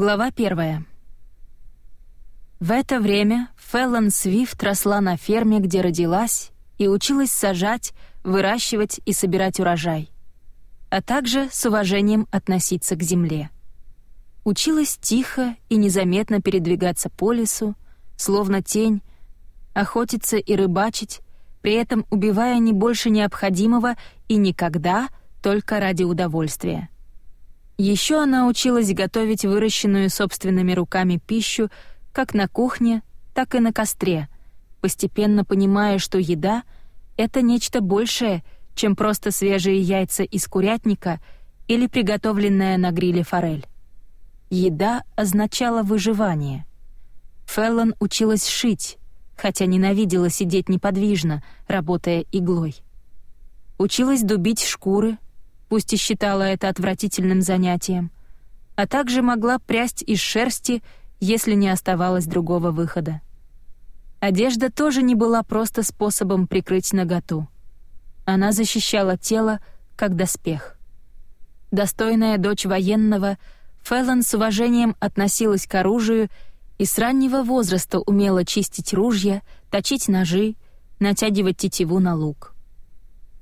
Глава первая. В это время Феллон Свифт росла на ферме, где родилась, и училась сажать, выращивать и собирать урожай, а также с уважением относиться к земле. Училась тихо и незаметно передвигаться по лесу, словно тень, охотиться и рыбачить, при этом убивая не больше необходимого и никогда только ради удовольствия. Еще она училась готовить выращенную собственными руками пищу как на кухне, так и на костре, постепенно понимая, что еда — это нечто большее, чем просто свежие яйца из курятника или приготовленная на гриле форель. Еда означала выживание. Феллон училась шить, хотя ненавидела сидеть неподвижно, работая иглой. Училась дубить шкуры, пусть и считала это отвратительным занятием, а также могла прясть из шерсти, если не оставалось другого выхода. Одежда тоже не была просто способом прикрыть наготу. Она защищала тело, как доспех. Достойная дочь военного, Феллон с уважением относилась к оружию и с раннего возраста умела чистить ружья, точить ножи, натягивать тетиву на лук.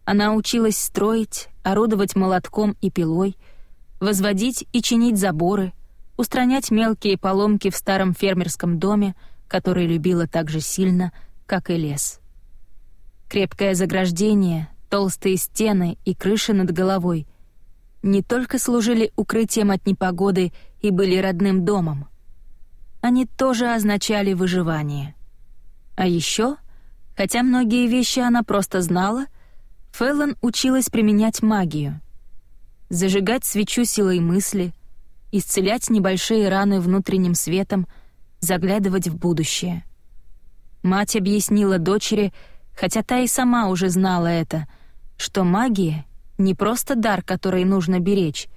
Она училась строить, орудовать молотком и пилой, возводить и чинить заборы, устранять мелкие поломки в старом фермерском доме, который любила так же сильно, как и лес. Крепкое заграждение, толстые стены и крыша над головой не только служили укрытием от непогоды и были родным домом. Они тоже означали выживание. А еще, хотя многие вещи она просто знала — Феллон училась применять магию. Зажигать свечу силой мысли, исцелять небольшие раны внутренним светом, заглядывать в будущее. Мать объяснила дочери, хотя та и сама уже знала это, что магия — не просто дар, который нужно беречь,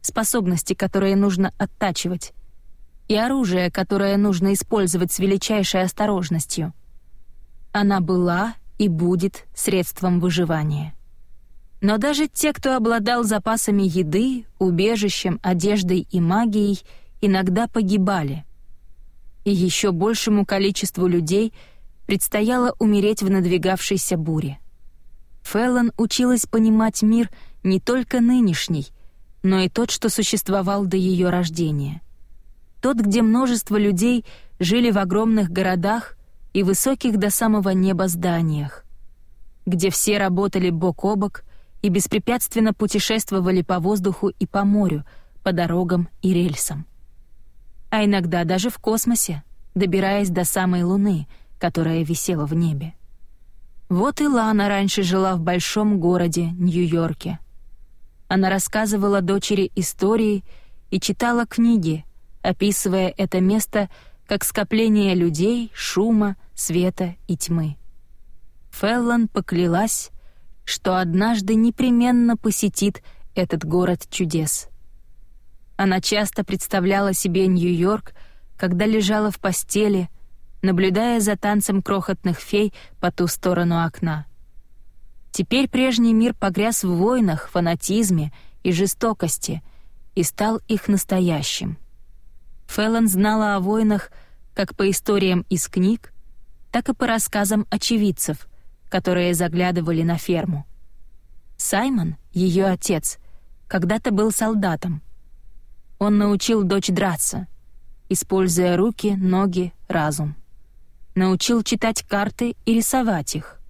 способности, которые нужно оттачивать, и оружие, которое нужно использовать с величайшей осторожностью. Она была и будет средством выживания. Но даже те, кто обладал запасами еды, убежищем, одеждой и магией, иногда погибали. И еще большему количеству людей предстояло умереть в надвигавшейся буре. Феллон училась понимать мир не только нынешний, но и тот, что существовал до ее рождения. Тот, где множество людей жили в огромных городах и высоких до самого неба зданиях, где все работали бок о бок и беспрепятственно путешествовали по воздуху и по морю, по дорогам и рельсам. А иногда даже в космосе, добираясь до самой Луны, которая висела в небе. Вот и Лана раньше жила в большом городе Нью-Йорке. Она рассказывала дочери истории и читала книги, описывая это место как скопление людей, шума, света и тьмы. Феллон поклялась, что однажды непременно посетит этот город чудес. Она часто представляла себе Нью-Йорк, когда лежала в постели, наблюдая за танцем крохотных фей по ту сторону окна. Теперь прежний мир погряз в войнах, фанатизме и жестокости и стал их настоящим. Феллон знала о войнах как по историям из книг, так и по рассказам очевидцев, которые заглядывали на ферму. Саймон, ее отец, когда-то был солдатом. Он научил дочь драться, используя руки, ноги, разум. Научил читать карты и рисовать их.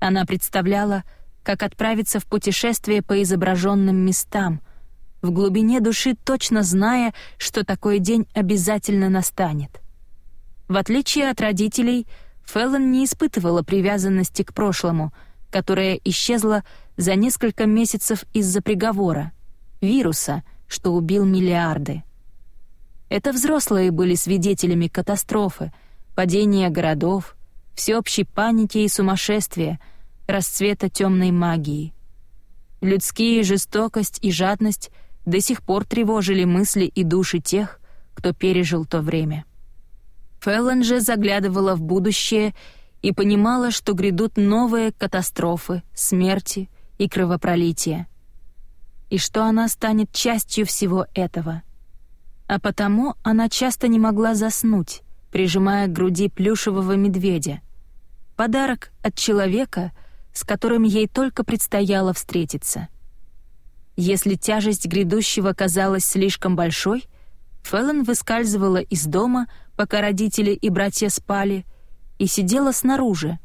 Она представляла, как отправиться в путешествие по изображенным местам, в глубине души точно зная, что такой день обязательно настанет. В отличие от родителей, Феллон не испытывала привязанности к прошлому, которая исчезла за несколько месяцев из-за приговора — вируса, что убил миллиарды. Это взрослые были свидетелями катастрофы, падения городов, всеобщей паники и сумасшествия, расцвета темной магии. Людские жестокость и жадность до сих пор тревожили мысли и души тех, кто пережил то время. Феллон же заглядывала в будущее и понимала, что грядут новые катастрофы, смерти и кровопролития. И что она станет частью всего этого. А потому она часто не могла заснуть, прижимая к груди плюшевого медведя. Подарок от человека, с которым ей только предстояло встретиться. Если тяжесть грядущего казалась слишком большой, Фэллон выскальзывала из дома, пока родители и братья спали, и сидела снаружи,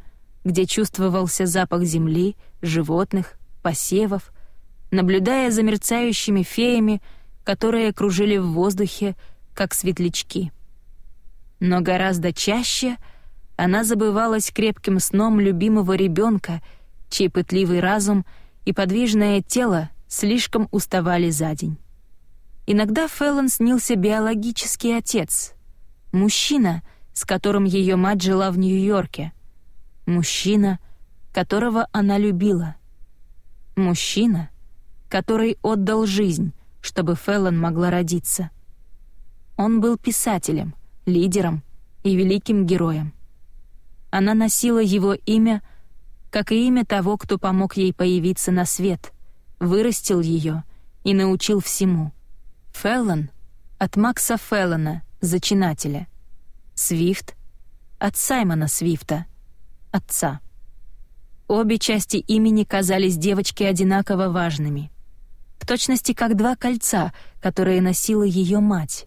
где чувствовался запах земли, животных, посевов, наблюдая за мерцающими феями, которые кружили в воздухе, как светлячки. Но гораздо чаще она забывалась крепким сном любимого ребенка, чей пытливый разум и подвижное тело слишком уставали за день. Иногда Фэллон снился биологический отец, мужчина, с которым ее мать жила в Нью-Йорке, мужчина, которого она любила, мужчина, который отдал жизнь, чтобы Фэллон могла родиться. Он был писателем, лидером и великим героем. Она носила его имя, как и имя того, кто помог ей появиться на свет, вырастил ее и научил всему. Феллон от Макса Феллона, зачинателя. Свифт от Саймона Свифта, отца. Обе части имени казались девочке одинаково важными — в точности как два кольца, которые носила ее мать.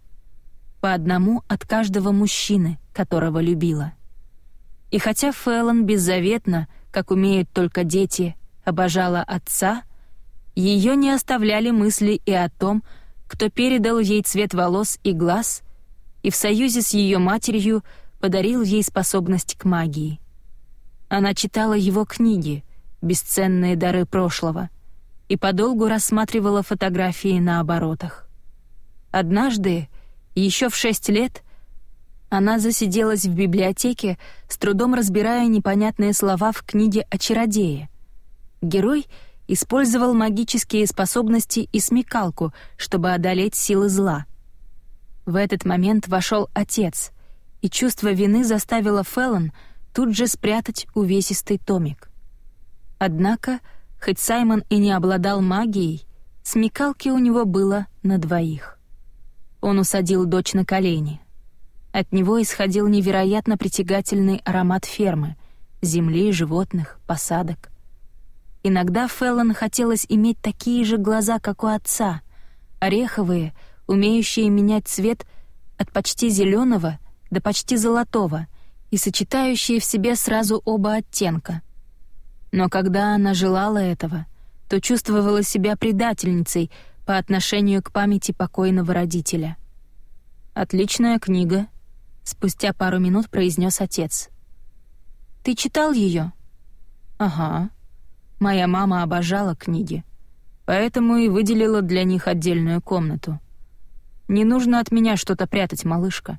По одному от каждого мужчины, которого любила. И хотя Фэллон беззаветно, как умеют только дети, обожала отца, ее не оставляли мысли и о том, кто передал ей цвет волос и глаз, и в союзе с ее матерью подарил ей способность к магии. Она читала его книги, бесценные дары прошлого, и подолгу рассматривала фотографии на оборотах. Однажды, еще в шесть лет, она засиделась в библиотеке, с трудом разбирая непонятные слова в книге о чародее. Герой использовал магические способности и смекалку, чтобы одолеть силы зла. В этот момент вошел отец, и чувство вины заставило Феллон тут же спрятать увесистый томик. Однако Хоть Саймон и не обладал магией, смекалки у него было на двоих. Он усадил дочь на колени. От него исходил невероятно притягательный аромат фермы, земли, животных, посадок. Иногда Феллон хотелось иметь такие же глаза, как у отца, ореховые, умеющие менять цвет от почти зеленого до почти золотого и сочетающие в себе сразу оба оттенка — но когда она желала этого, то чувствовала себя предательницей по отношению к памяти покойного родителя. «Отличная книга», — спустя пару минут произнес отец. «Ты читал ее? «Ага. Моя мама обожала книги, поэтому и выделила для них отдельную комнату. Не нужно от меня что-то прятать, малышка.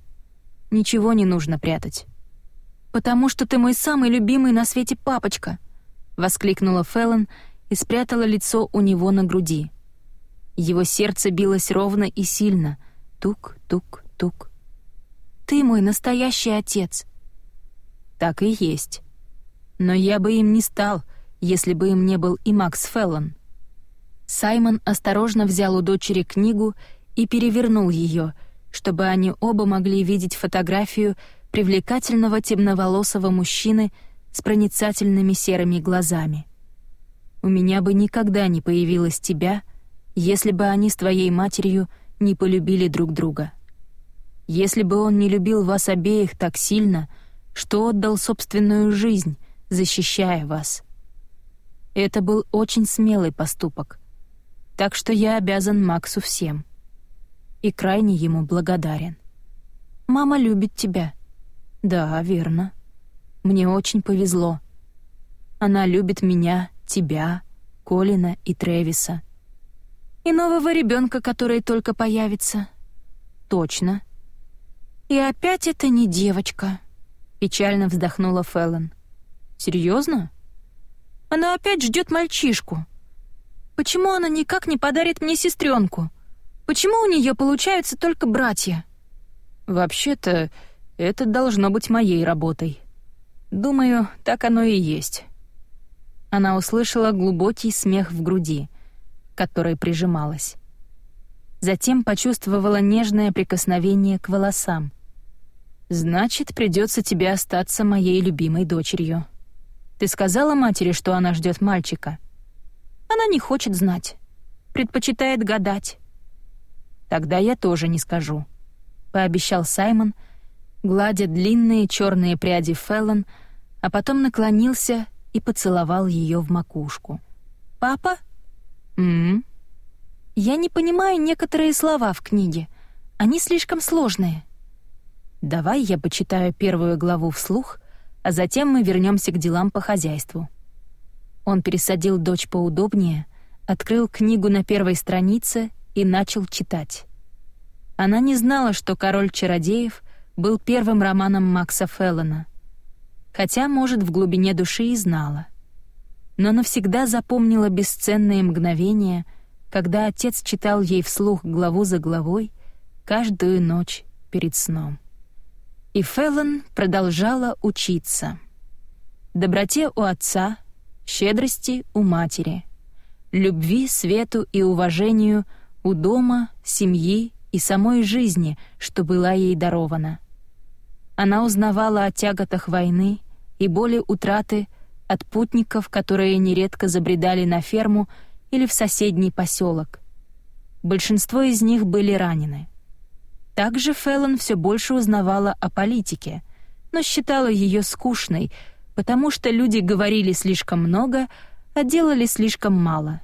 Ничего не нужно прятать. Потому что ты мой самый любимый на свете папочка», — воскликнула Феллон и спрятала лицо у него на груди. Его сердце билось ровно и сильно. Тук-тук-тук. «Ты мой настоящий отец». «Так и есть. Но я бы им не стал, если бы им не был и Макс Феллон». Саймон осторожно взял у дочери книгу и перевернул ее, чтобы они оба могли видеть фотографию привлекательного темноволосого мужчины с проницательными серыми глазами. «У меня бы никогда не появилось тебя, если бы они с твоей матерью не полюбили друг друга. Если бы он не любил вас обеих так сильно, что отдал собственную жизнь, защищая вас. Это был очень смелый поступок, так что я обязан Максу всем. И крайне ему благодарен. «Мама любит тебя». «Да, верно», мне очень повезло. Она любит меня, тебя, Колина и Тревиса. И нового ребенка, который только появится. Точно. И опять это не девочка. Печально вздохнула Феллон. Серьезно? Она опять ждет мальчишку. Почему она никак не подарит мне сестренку? Почему у нее получаются только братья? Вообще-то, это должно быть моей работой, Думаю, так оно и есть. Она услышала глубокий смех в груди, к которой прижималась. затем почувствовала нежное прикосновение к волосам. «Значит, придется тебе остаться моей любимой дочерью. Ты сказала матери, что она ждет мальчика?» «Она не хочет знать. Предпочитает гадать». «Тогда я тоже не скажу», — пообещал Саймон, гладя длинные черные пряди Феллон, а потом наклонился и поцеловал ее в макушку. «Папа?» «М-м-м». «Я не понимаю некоторые слова в книге. Они слишком сложные». «Давай я почитаю первую главу вслух, а затем мы вернемся к делам по хозяйству». Он пересадил дочь поудобнее, открыл книгу на первой странице и начал читать. Она не знала, что «Король чародеев» был первым романом Макса Феллона, хотя, может, в глубине души и знала. Но навсегда запомнила бесценные мгновения, когда отец читал ей вслух главу за главой каждую ночь перед сном. И Феллон продолжала учиться. Доброте у отца, щедрости у матери, любви, свету и уважению у дома, семьи и самой жизни, что была ей дарована. Она узнавала о тяготах войны и боли утраты от путников, которые нередко забредали на ферму или в соседний поселок. Большинство из них были ранены. Также Феллон все больше узнавала о политике, но считала ее скучной, потому что люди говорили слишком много, а делали слишком мало.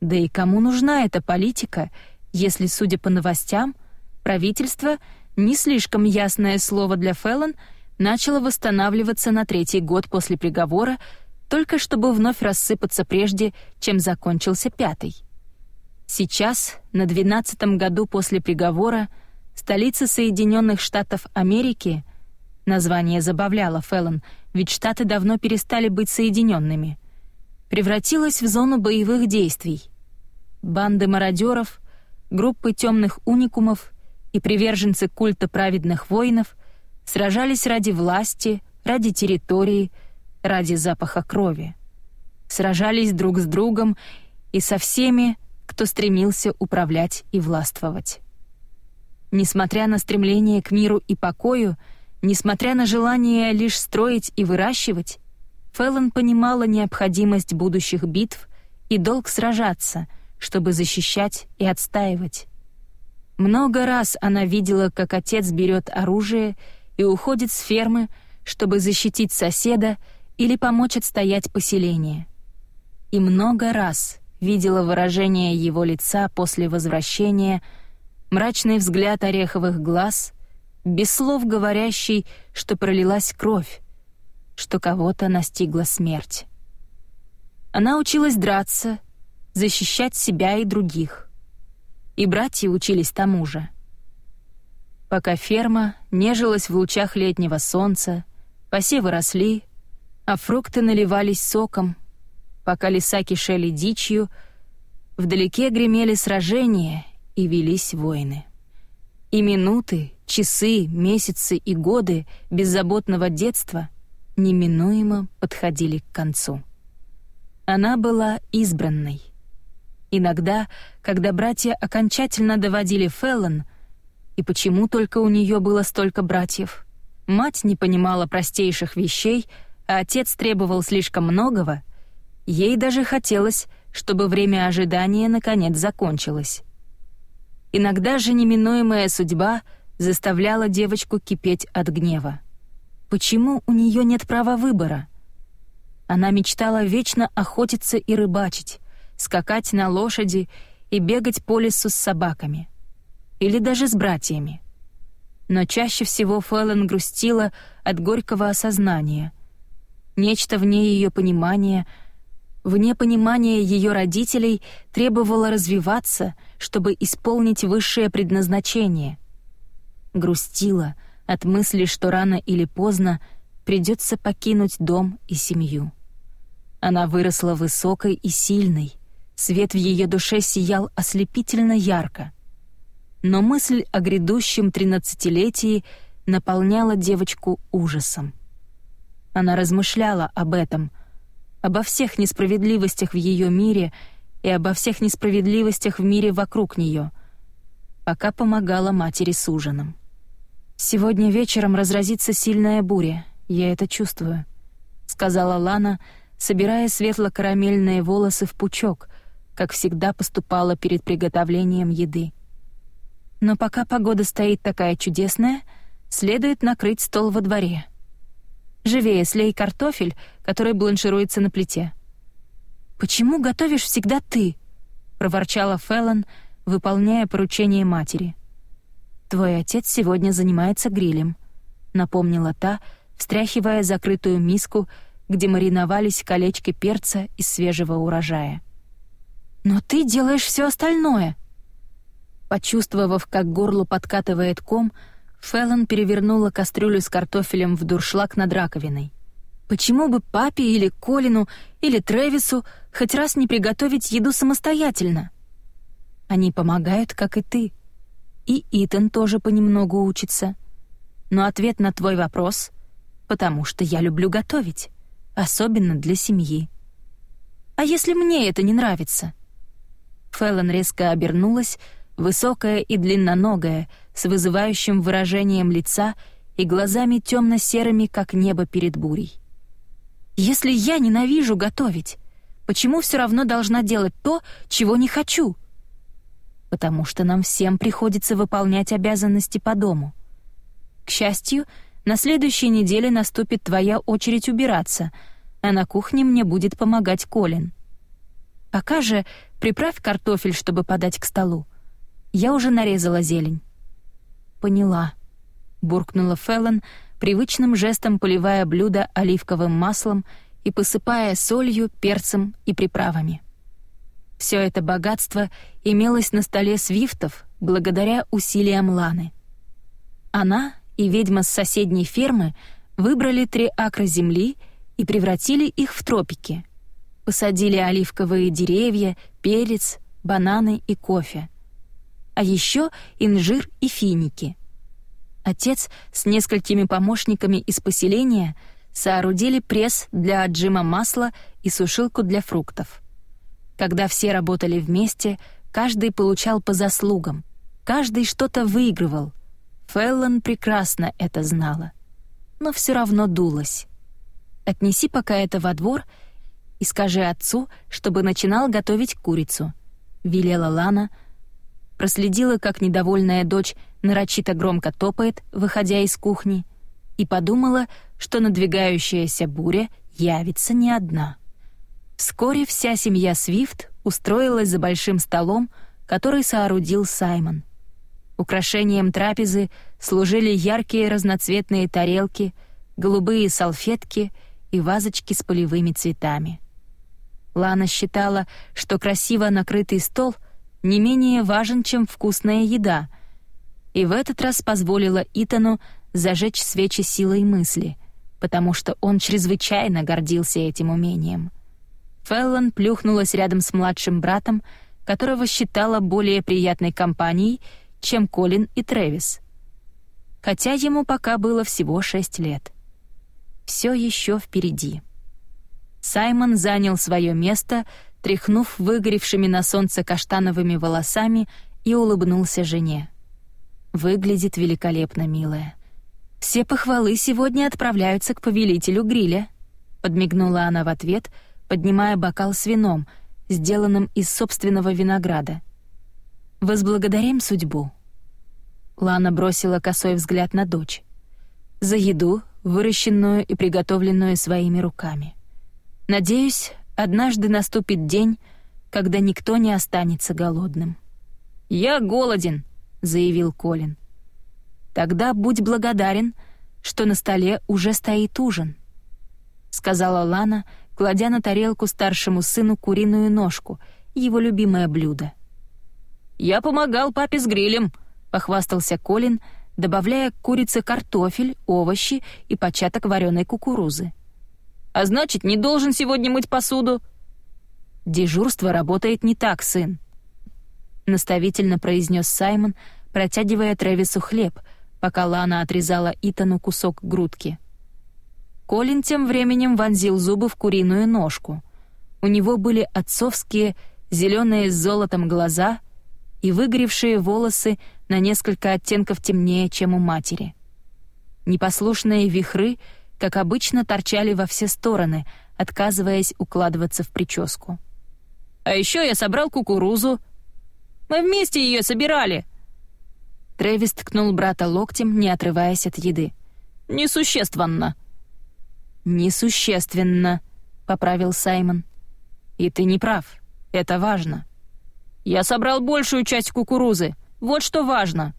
Да и кому нужна эта политика, если, судя по новостям, правительство, не слишком ясное слово для Феллон, начало восстанавливаться на третий год после приговора, только чтобы вновь рассыпаться прежде, чем закончился пятый. Сейчас, на двенадцатом году после приговора, столица Соединенных Штатов Америки, название забавляло Феллон, ведь Штаты давно перестали быть соединенными, превратилась в зону боевых действий. Банды мародеров, группы темных уникумов и приверженцы культа праведных воинов сражались ради власти, ради территории, ради запаха крови. Сражались друг с другом и со всеми, кто стремился управлять и властвовать. Несмотря на стремление к миру и покою, несмотря на желание лишь строить и выращивать, Феллон понимала необходимость будущих битв и долг сражаться, чтобы защищать и отстаивать. Много раз она видела, как отец берет оружие и уходит с фермы, чтобы защитить соседа или помочь отстоять поселение. И много раз видела выражение его лица после возвращения — мрачный взгляд ореховых глаз, без слов говорящий, что пролилась кровь, что кого-то настигла смерть. Она училась драться, защищать себя и других. И братья учились тому же. Пока ферма нежилась в лучах летнего солнца, посевы росли, а фрукты наливались соком, пока леса кишели дичью, вдалеке гремели сражения и велись войны. И минуты, часы, месяцы и годы беззаботного детства неминуемо подходили к концу. Она была избранной. Иногда, когда братья окончательно доводили Феллон, и почему только у нее было столько братьев, мать не понимала простейших вещей, а отец требовал слишком многого, ей даже хотелось, чтобы время ожидания наконец закончилось. Иногда же неминуемая судьба заставляла девочку кипеть от гнева. Почему у нее нет права выбора? Она мечтала вечно охотиться и рыбачить, скакать на лошади и бегать по лесу с собаками. Или даже с братьями. Но чаще всего Фэллон грустила от горького осознания. Нечто вне ее понимания — вне понимания ее родителей, требовала развиваться, чтобы исполнить высшее предназначение. Грустила от мысли, что рано или поздно придется покинуть дом и семью. Она выросла высокой и сильной, свет в ее душе сиял ослепительно ярко. Но мысль о грядущем тринадцатилетии наполняла девочку ужасом. Она размышляла об этом — обо всех несправедливостях в ее мире и обо всех несправедливостях в мире вокруг нее, пока помогала матери с ужином. «Сегодня вечером разразится сильная буря, я это чувствую», — сказала Лана, собирая светло-карамельные волосы в пучок, как всегда поступала перед приготовлением еды. «Но пока погода стоит такая чудесная, следует накрыть стол во дворе. Живее слей картофель, который бланшируется на плите». «Почему готовишь всегда ты?» — проворчала Феллон, выполняя поручение матери. «Твой отец сегодня занимается грилем», — напомнила та, встряхивая закрытую миску, где мариновались колечки перца из свежего урожая. «Но ты делаешь все остальное!» Почувствовав, как горло подкатывает ком, Феллон перевернула кастрюлю с картофелем в дуршлаг над раковиной. Почему бы папе или Колину или Трэвису хоть раз не приготовить еду самостоятельно? Они помогают, как и ты. И Итан тоже понемногу учится. Но ответ на твой вопрос — потому что я люблю готовить, особенно для семьи. А если мне это не нравится? Фэллон резко обернулась, высокая и длинноногая, с вызывающим выражением лица и глазами темно-серыми, как небо перед бурей. Если я ненавижу готовить, почему все равно должна делать то, чего не хочу? Потому что нам всем приходится выполнять обязанности по дому. К счастью, на следующей неделе наступит твоя очередь убираться, а на кухне мне будет помогать Колин. Пока же приправь картофель, чтобы подать к столу. Я уже нарезала зелень. Поняла, буркнула Феллон, привычным жестом поливая блюдо оливковым маслом и посыпая солью, перцем и приправами. Все это богатство имелось на столе свифтов благодаря усилиям Ланы. Она и ведьма с соседней фермы выбрали три акра земли и превратили их в тропики. Посадили оливковые деревья, перец, бананы и кофе. А еще инжир и финики — Отец с несколькими помощниками из поселения соорудили пресс для отжима масла и сушилку для фруктов. Когда все работали вместе, каждый получал по заслугам, каждый что-то выигрывал. Феллон прекрасно это знала, но все равно дулась. «Отнеси пока это во двор и скажи отцу, чтобы начинал готовить курицу», — велела Лана, проследила, как недовольная дочь нарочито громко топает, выходя из кухни, и подумала, что надвигающаяся буря явится не одна. Вскоре вся семья Свифт устроилась за большим столом, который соорудил Саймон. Украшением трапезы служили яркие разноцветные тарелки, голубые салфетки и вазочки с полевыми цветами. Лана считала, что красиво накрытый стол не менее важен, чем вкусная еда — и в этот раз позволила Итану зажечь свечи силой мысли, потому что он чрезвычайно гордился этим умением. Феллон плюхнулась рядом с младшим братом, которого считала более приятной компанией, чем Колин и Трэвис. Хотя ему пока было всего шесть лет. Все еще впереди. Саймон занял свое место, тряхнув выгоревшими на солнце каштановыми волосами и улыбнулся жене. Выглядит великолепно, милая. Все похвалы сегодня отправляются к повелителю гриля, подмигнула она в ответ, поднимая бокал с вином, сделанным из собственного винограда. Возблагодарим судьбу. Лана бросила косой взгляд на дочь. За еду, выращенную и приготовленную своими руками. Надеюсь, однажды наступит день, когда никто не останется голодным. Я голоден, — заявил Колин. «Тогда будь благодарен, что на столе уже стоит ужин», — сказала Лана, кладя на тарелку старшему сыну куриную ножку, его любимое блюдо. «Я помогал папе с грилем», — похвастался Колин, добавляя к курице картофель, овощи и початок вареной кукурузы. «А значит, не должен сегодня мыть посуду?» «Дежурство работает не так, сын», наставительно произнес Саймон, протягивая Трэвису хлеб, пока Лана отрезала Итану кусок грудки. Колин тем временем вонзил зубы в куриную ножку. У него были отцовские, зеленые с золотом глаза и выгоревшие волосы на несколько оттенков темнее, чем у матери. Непослушные вихры, как обычно, торчали во все стороны, отказываясь укладываться в прическу. «А еще я собрал кукурузу. Мы вместе ее собирали!» Трэвис ткнул брата локтем, не отрываясь от еды. «Несущественно!» «Несущественно», — поправил Саймон. «И ты не прав. Это важно. Я собрал большую часть кукурузы. Вот что важно».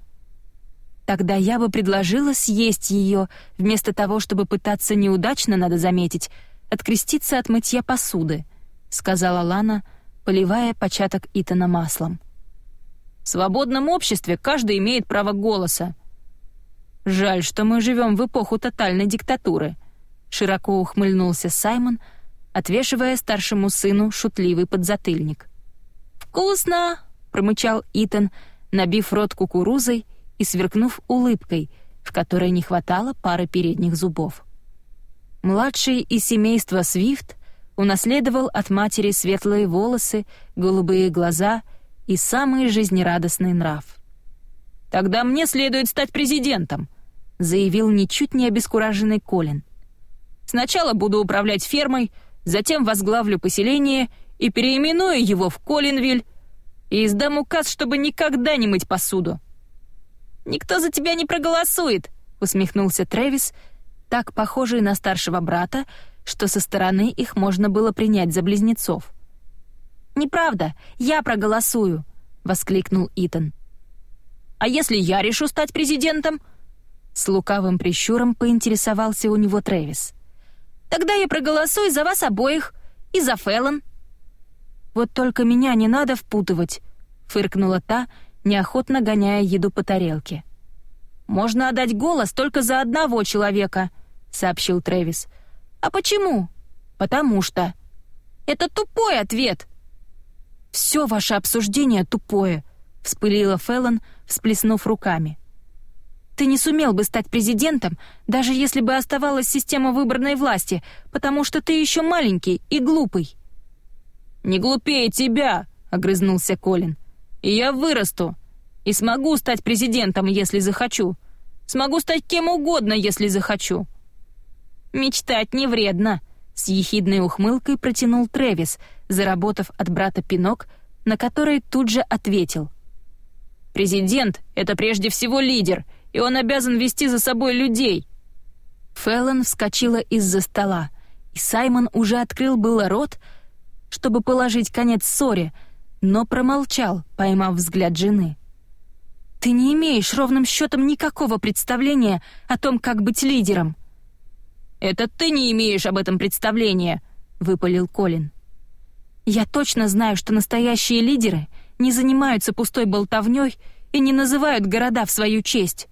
«Тогда я бы предложила съесть ее, вместо того, чтобы пытаться неудачно, надо заметить, откреститься от мытья посуды», — сказала Лана, поливая початок Итана маслом. «В свободном обществе каждый имеет право голоса. Жаль, что мы живем в эпоху тотальной диктатуры», — широко ухмыльнулся Саймон, отвешивая старшему сыну шутливый подзатыльник. «Вкусно!» — промычал Итан, набив рот кукурузой и сверкнув улыбкой, в которой не хватало пары передних зубов. Младший из семейства Свифт унаследовал от матери светлые волосы, голубые глаза и самый жизнерадостный нрав. «Тогда мне следует стать президентом», — заявил ничуть не обескураженный Колин. «Сначала буду управлять фермой, затем возглавлю поселение и переименую его в Колинвиль и издам указ, чтобы никогда не мыть посуду». «Никто за тебя не проголосует», — усмехнулся Трэвис, так похожий на старшего брата, что со стороны их можно было принять за близнецов. «Неправда, я проголосую», — воскликнул Итан. «А если я решу стать президентом?» С лукавым прищуром поинтересовался у него Трэвис. «Тогда я проголосую за вас обоих и за Фэллон». «Вот только меня не надо впутывать», — фыркнула та, неохотно гоняя еду по тарелке. «Можно отдать голос только за одного человека», — сообщил Трэвис. «А почему?» «Потому что...» «Это тупой ответ!» «Все ваше обсуждение тупое», — вспылила Феллон, всплеснув руками. «Ты не сумел бы стать президентом, даже если бы оставалась система выборной власти, потому что ты еще маленький и глупый». «Не глупее тебя», — огрызнулся Колин. «И я вырасту. И смогу стать президентом, если захочу. Смогу стать кем угодно, если захочу». «Мечтать не вредно», — с ехидной ухмылкой протянул Трэвис, заработав от брата пинок, на который тут же ответил. «Президент — это прежде всего лидер, и он обязан вести за собой людей». Феллон вскочила из-за стола, и Саймон уже открыл было рот, чтобы положить конец ссоре, но промолчал, поймав взгляд жены. «Ты не имеешь ровным счетом никакого представления о том, как быть лидером». «Это ты не имеешь об этом представления», — выпалил Колин. «Я точно знаю, что настоящие лидеры не занимаются пустой болтовнёй и не называют города в свою честь.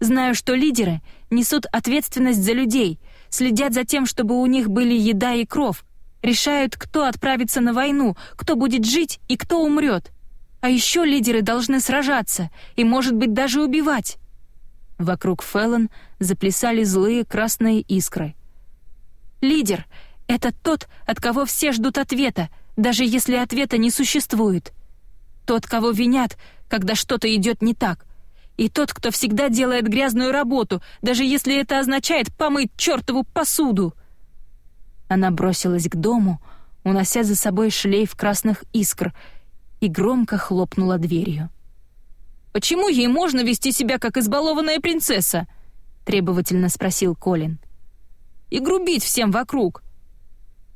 Знаю, что лидеры несут ответственность за людей, следят за тем, чтобы у них были еда и кров, решают, кто отправится на войну, кто будет жить и кто умрет. А еще лидеры должны сражаться и, может быть, даже убивать. Вокруг Феллон заплясали злые красные искры. Лидер — это тот, от кого все ждут ответа, даже если ответа не существует. Тот, кого винят, когда что-то идет не так. И тот, кто всегда делает грязную работу, даже если это означает помыть чертову посуду. Она бросилась к дому, унося за собой шлейф красных искр, и громко хлопнула дверью. «Почему ей можно вести себя как избалованная принцесса?» — требовательно спросил Колин. «И грубить всем вокруг».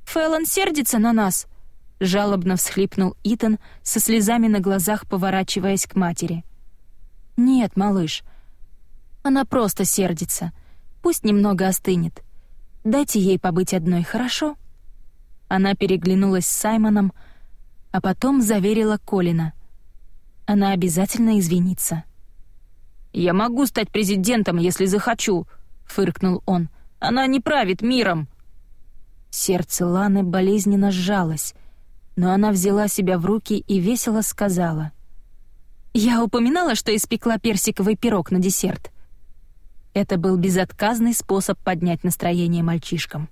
«Фэллон сердится на нас», — жалобно всхлипнул Итан, со слезами на глазах поворачиваясь к матери. «Нет, малыш, она просто сердится. Пусть немного остынет. Дайте ей побыть одной, хорошо?» Она переглянулась с Саймоном, а потом заверила Колина. Она обязательно извинится. «Я могу стать президентом, если захочу», — фыркнул он. «Она не правит миром». Сердце Ланы болезненно сжалось, но она взяла себя в руки и весело сказала. «Я упоминала, что испекла персиковый пирог на десерт. Это был безотказный способ поднять настроение мальчишкам.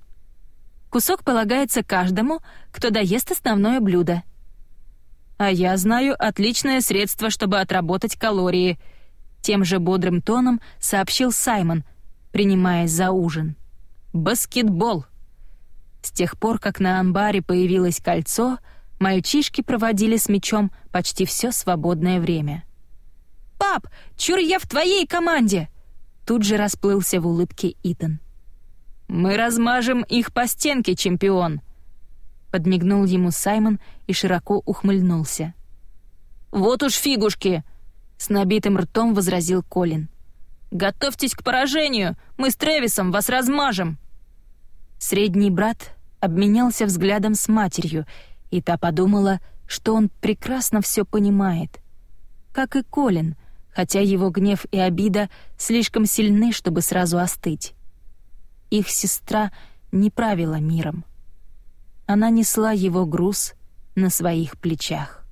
Кусок полагается каждому, кто доест основное блюдо. А я знаю отличное средство, чтобы отработать калории, Тем же бодрым тоном сообщил Саймон, принимаясь за ужин. «Баскетбол!» С тех пор, как на амбаре появилось кольцо, мальчишки проводили с мячом почти все свободное время. «Пап, чур я в твоей команде!» Тут же расплылся в улыбке Итан. «Мы размажем их по стенке, чемпион!» Подмигнул ему Саймон и широко ухмыльнулся. «Вот уж фигушки!» С набитым ртом возразил Колин. «Готовьтесь к поражению! Мы с Тревисом вас размажем!» Средний брат обменялся взглядом с матерью, и та подумала, что он прекрасно все понимает. Как и Колин, хотя его гнев и обида слишком сильны, чтобы сразу остыть. Их сестра не правила миром. Она несла его груз на своих плечах.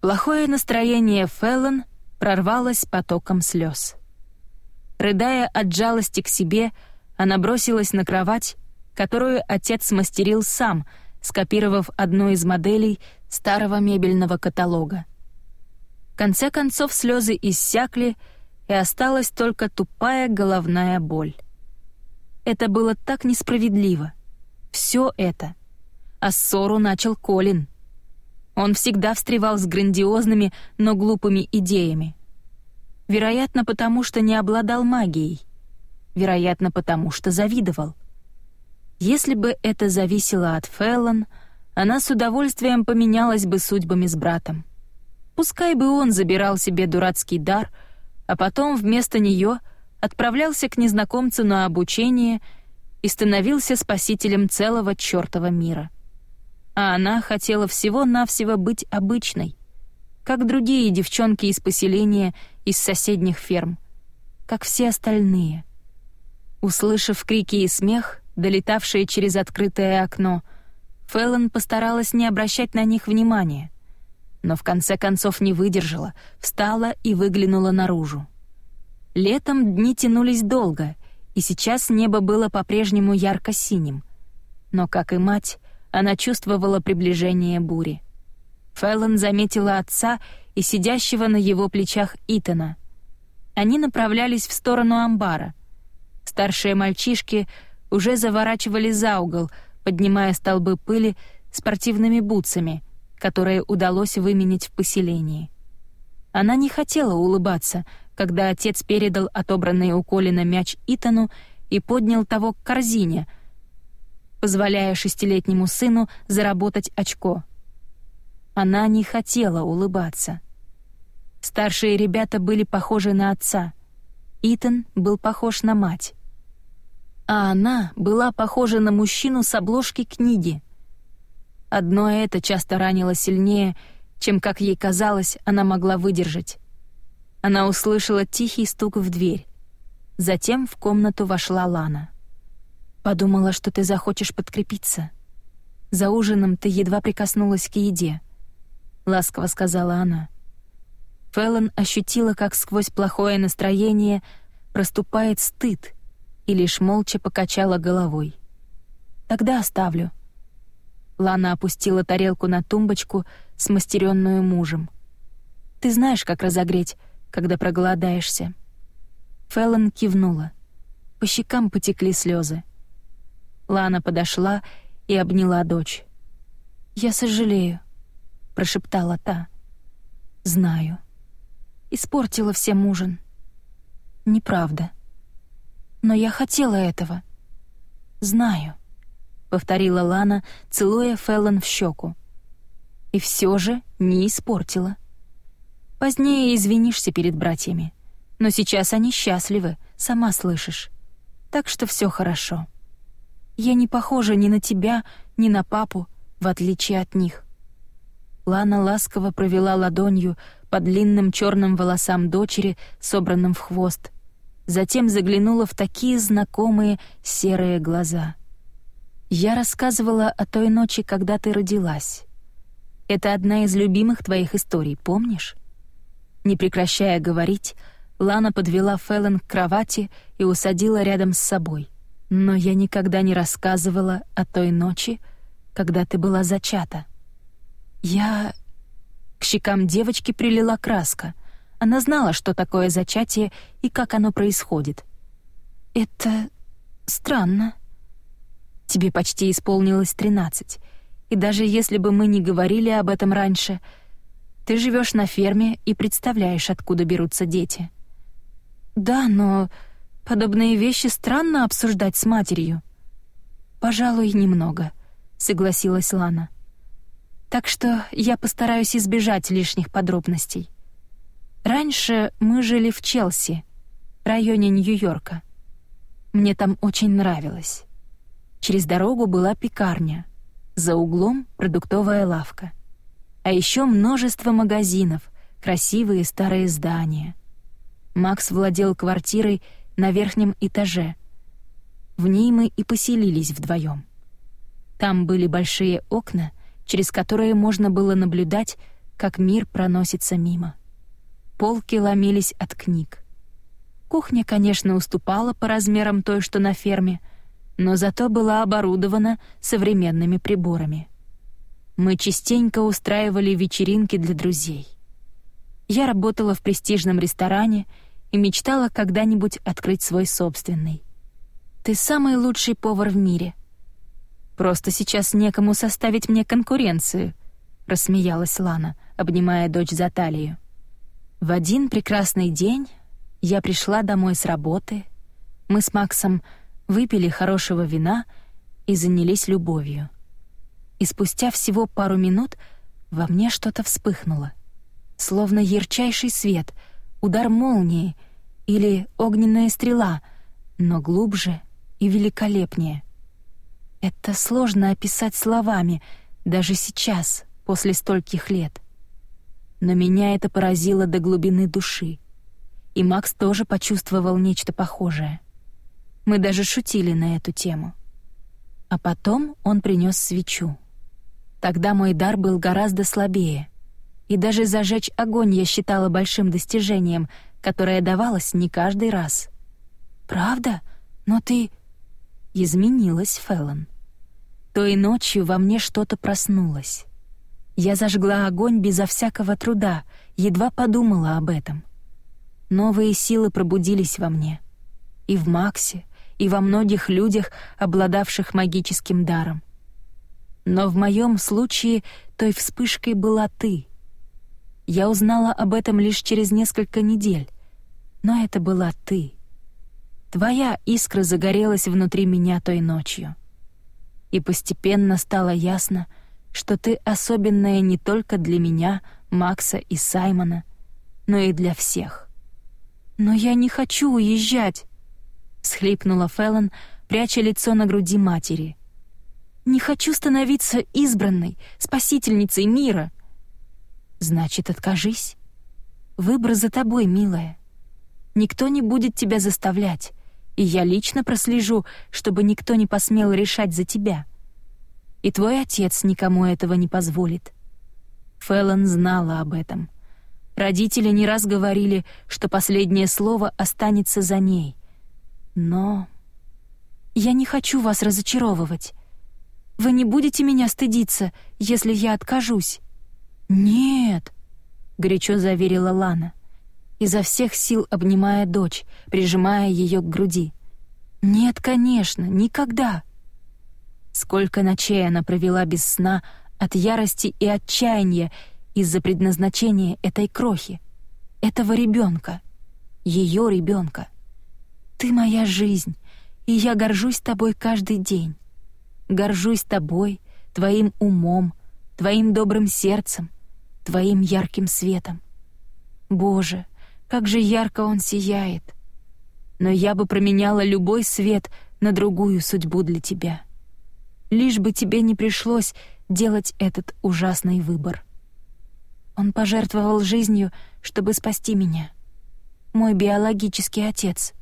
Плохое настроение Феллон прорвалось потоком слез. Рыдая от жалости к себе, она бросилась на кровать, которую отец смастерил сам, скопировав одну из моделей старого мебельного каталога. Конце концов слезы иссякли, и осталась только тупая головная боль. Это было так несправедливо. Все это. А ссору начал Колин. Он всегда встревал с грандиозными, но глупыми идеями. Вероятно, потому что не обладал магией. Вероятно, потому что завидовал. Если бы это зависело от Феллон, она с удовольствием поменялась бы судьбами с братом. Пускай бы он забирал себе дурацкий дар, а потом вместо нее отправлялся к незнакомцу на обучение и становился спасителем целого чёртова мира а она хотела всего-навсего быть обычной, как другие девчонки из поселения из соседних ферм, как все остальные. Услышав крики и смех, долетавшие через открытое окно, Фэллон постаралась не обращать на них внимания, но в конце концов не выдержала, встала и выглянула наружу. Летом дни тянулись долго, и сейчас небо было по-прежнему ярко-синим. Но, как и мать, она чувствовала приближение бури. Фэллон заметила отца и сидящего на его плечах Итана. Они направлялись в сторону амбара. Старшие мальчишки уже заворачивали за угол, поднимая столбы пыли спортивными бутсами, которые удалось выменить в поселении. Она не хотела улыбаться, когда отец передал отобранный у Колина мяч Итану и поднял того к корзине — позволяя шестилетнему сыну заработать очко. Она не хотела улыбаться. Старшие ребята были похожи на отца. Итан был похож на мать. А она была похожа на мужчину с обложки книги. Одно это часто ранило сильнее, чем, как ей казалось, она могла выдержать. Она услышала тихий стук в дверь. Затем в комнату вошла Лана. Подумала, что ты захочешь подкрепиться. За ужином ты едва прикоснулась к еде. Ласково сказала она. Фэллон ощутила, как сквозь плохое настроение проступает стыд, и лишь молча покачала головой. «Тогда оставлю». Лана опустила тарелку на тумбочку, смастеренную мужем. «Ты знаешь, как разогреть, когда проголодаешься». Фэллон кивнула. По щекам потекли слезы. Лана подошла и обняла дочь. «Я сожалею», — прошептала та. «Знаю. Испортила всем ужин. Неправда. Но я хотела этого. Знаю», — повторила Лана, целуя Феллон в щеку. «И все же не испортила. Позднее извинишься перед братьями, но сейчас они счастливы, сама слышишь. Так что все хорошо». Я не похожа ни на тебя, ни на папу, в отличие от них». Лана ласково провела ладонью по длинным черным волосам дочери, собранным в хвост. Затем заглянула в такие знакомые серые глаза. «Я рассказывала о той ночи, когда ты родилась. Это одна из любимых твоих историй, помнишь?» Не прекращая говорить, Лана подвела Фэллон к кровати и усадила рядом с собой — но я никогда не рассказывала о той ночи, когда ты была зачата. Я... К щекам девочки прилила краска. Она знала, что такое зачатие и как оно происходит. «Это странно. Тебе почти исполнилось тринадцать, и даже если бы мы не говорили об этом раньше, ты живешь на ферме и представляешь, откуда берутся дети». «Да, но подобные вещи странно обсуждать с матерью». «Пожалуй, немного», — согласилась Лана. «Так что я постараюсь избежать лишних подробностей. Раньше мы жили в Челси, районе Нью-Йорка. Мне там очень нравилось. Через дорогу была пекарня, за углом продуктовая лавка. А еще множество магазинов, красивые старые здания. Макс владел квартирой на верхнем этаже. В ней мы и поселились вдвоем. Там были большие окна, через которые можно было наблюдать, как мир проносится мимо. Полки ломились от книг. Кухня, конечно, уступала по размерам той, что на ферме, но зато была оборудована современными приборами. Мы частенько устраивали вечеринки для друзей. Я работала в престижном ресторане и мечтала когда-нибудь открыть свой собственный. Ты самый лучший повар в мире. Просто сейчас некому составить мне конкуренцию, рассмеялась Лана, обнимая дочь за талию. В один прекрасный день я пришла домой с работы. Мы с Максом выпили хорошего вина и занялись любовью. И спустя всего пару минут во мне что-то вспыхнуло. Словно ярчайший свет, удар молнии или огненная стрела, но глубже и великолепнее. Это сложно описать словами, даже сейчас, после стольких лет. Но меня это поразило до глубины души — и Макс тоже почувствовал нечто похожее. Мы даже шутили на эту тему. А потом он принес свечу. Тогда мой дар был гораздо слабее, и даже зажечь огонь я считала большим достижением, которое давалось не каждый раз. «Правда? Но ты...» Изменилась Феллон. Той ночью во мне что-то проснулось. Я зажгла огонь безо всякого труда, едва подумала об этом. Новые силы пробудились во мне. И в Максе, и во многих людях, обладавших магическим даром. Но в моем случае той вспышкой была ты. Я узнала об этом лишь через несколько недель, но это была ты. Твоя искра загорелась внутри меня той ночью. И постепенно стало ясно, что ты особенная не только для меня, Макса и Саймона, но и для всех. «Но я не хочу уезжать», — схлипнула Феллон, пряча лицо на груди матери. «Не хочу становиться избранной, спасительницей мира». «Значит, откажись. Выбор за тобой, милая. Никто не будет тебя заставлять, и я лично прослежу, чтобы никто не посмел решать за тебя. И твой отец никому этого не позволит». Феллон знала об этом — Родители не раз говорили, что последнее слово останется за ней. Но я не хочу вас разочаровывать. Вы не будете меня стыдиться, если я откажусь. Нет, горячо заверила Лана, изо всех сил обнимая дочь, прижимая ее к груди. Нет, конечно, никогда. Сколько ночей она провела без сна от ярости и отчаяния из-за предназначения этой крохи, этого ребенка, ее ребенка. Ты моя жизнь, и я горжусь тобой каждый день. Горжусь тобой, твоим умом, твоим добрым сердцем, твоим ярким светом. Боже, как же ярко он сияет! Но я бы променяла любой свет на другую судьбу для тебя. Лишь бы тебе не пришлось делать этот ужасный выбор. Он пожертвовал жизнью, чтобы спасти меня. Мой биологический отец.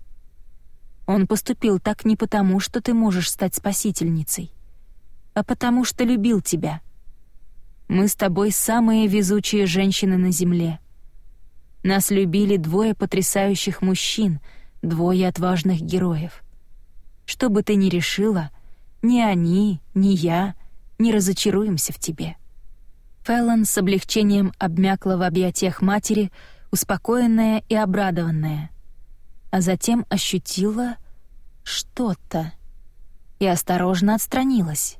Он поступил так не потому, что ты можешь стать спасительницей, а потому что любил тебя. Мы с тобой самые везучие женщины на земле. Нас любили двое потрясающих мужчин, двое отважных героев. Что бы ты ни решила, ни они, ни я не разочаруемся в тебе. Фэллон с облегчением обмякла в объятиях матери, успокоенная и обрадованная. А затем ощутила что-то и осторожно отстранилась.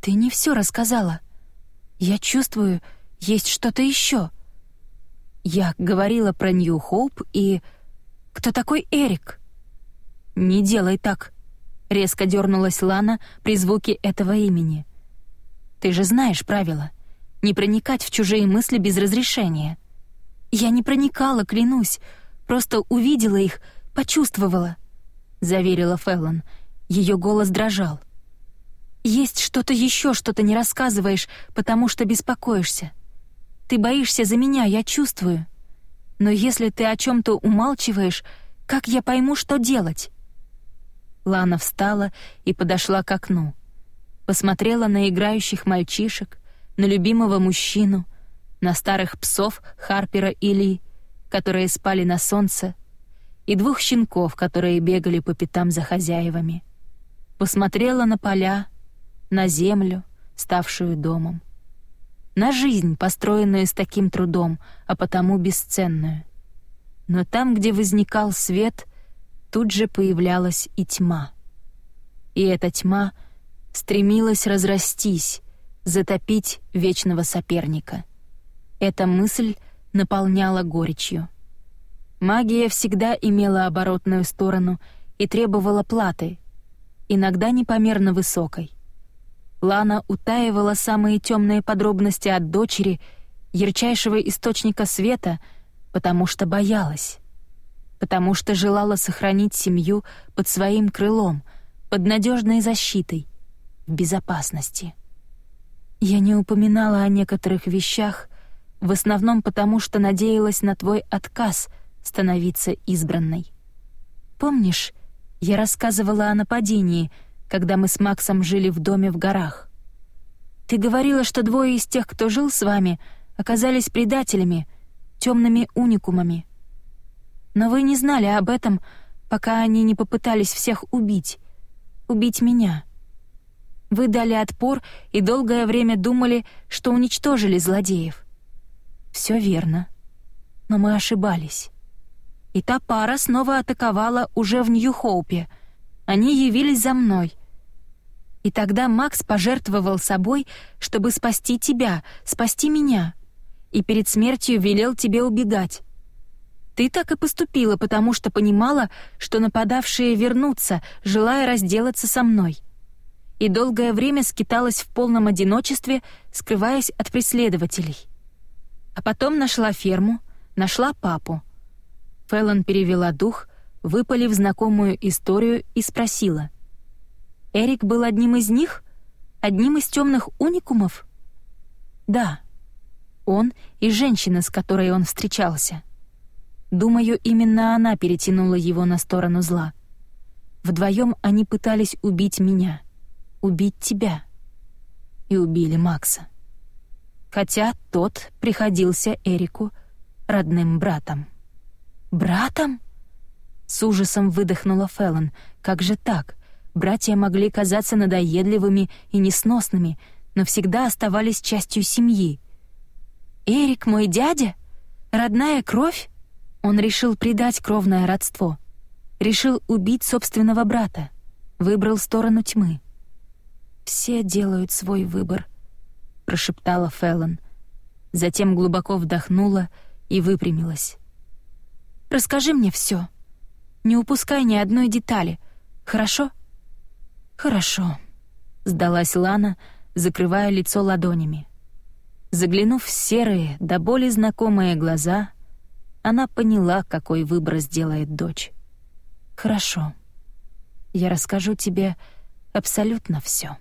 «Ты не все рассказала. Я чувствую, есть что-то еще. Я говорила про Нью-Хоуп и... Кто такой Эрик?» «Не делай так», — резко дернулась Лана при звуке этого имени. «Ты же знаешь правила. Не проникать в чужие мысли без разрешения». «Я не проникала, клянусь. Просто увидела их, почувствовала», — заверила Феллон. Ее голос дрожал. «Есть что-то еще, что ты не рассказываешь, потому что беспокоишься. Ты боишься за меня, я чувствую. Но если ты о чем то умалчиваешь, как я пойму, что делать?» Лана встала и подошла к окну. Посмотрела на играющих мальчишек, на любимого мужчину, на старых псов Харпера и Ли, которые спали на солнце, и двух щенков, которые бегали по пятам за хозяевами. Посмотрела на поля, на землю, ставшую домом. На жизнь, построенную с таким трудом, а потому бесценную. Но там, где возникал свет — тут же появлялась и тьма. И эта тьма стремилась разрастись, затопить вечного соперника. Эта мысль наполняла горечью. Магия всегда имела оборотную сторону и требовала платы, иногда непомерно высокой. Лана утаивала самые темные подробности от дочери, ярчайшего источника света, потому что боялась потому что желала сохранить семью под своим крылом, под надежной защитой, в безопасности. Я не упоминала о некоторых вещах, в основном потому, что надеялась на твой отказ становиться избранной. Помнишь, я рассказывала о нападении, когда мы с Максом жили в доме в горах? Ты говорила, что двое из тех, кто жил с вами, оказались предателями, темными уникумами — но вы не знали об этом, пока они не попытались всех убить. Убить меня. Вы дали отпор и долгое время думали, что уничтожили злодеев. Все верно. Но мы ошибались. И та пара снова атаковала уже в Нью-Хоупе. Они явились за мной. И тогда Макс пожертвовал собой, чтобы спасти тебя, спасти меня. И перед смертью велел тебе убегать. Ты так и поступила, потому что понимала, что нападавшие вернутся, желая разделаться со мной. И долгое время скиталась в полном одиночестве, скрываясь от преследователей. А потом нашла ферму, нашла папу. Фэллон перевела дух, выпалив знакомую историю и спросила. «Эрик был одним из них? Одним из темных уникумов?» «Да. Он и женщина, с которой он встречался». Думаю, именно она перетянула его на сторону зла. Вдвоем они пытались убить меня, убить тебя. И убили Макса. Хотя тот приходился Эрику родным братом. «Братом?» С ужасом выдохнула Феллон. «Как же так? Братья могли казаться надоедливыми и несносными, но всегда оставались частью семьи. Эрик мой дядя? Родная кровь?» Он решил предать кровное родство. Решил убить собственного брата. Выбрал сторону тьмы. «Все делают свой выбор», — прошептала Феллон. Затем глубоко вдохнула и выпрямилась. «Расскажи мне все. Не упускай ни одной детали, хорошо?» «Хорошо», — сдалась Лана, закрывая лицо ладонями. Заглянув в серые, до боли знакомые глаза, она поняла, какой выбор сделает дочь. «Хорошо. Я расскажу тебе абсолютно все.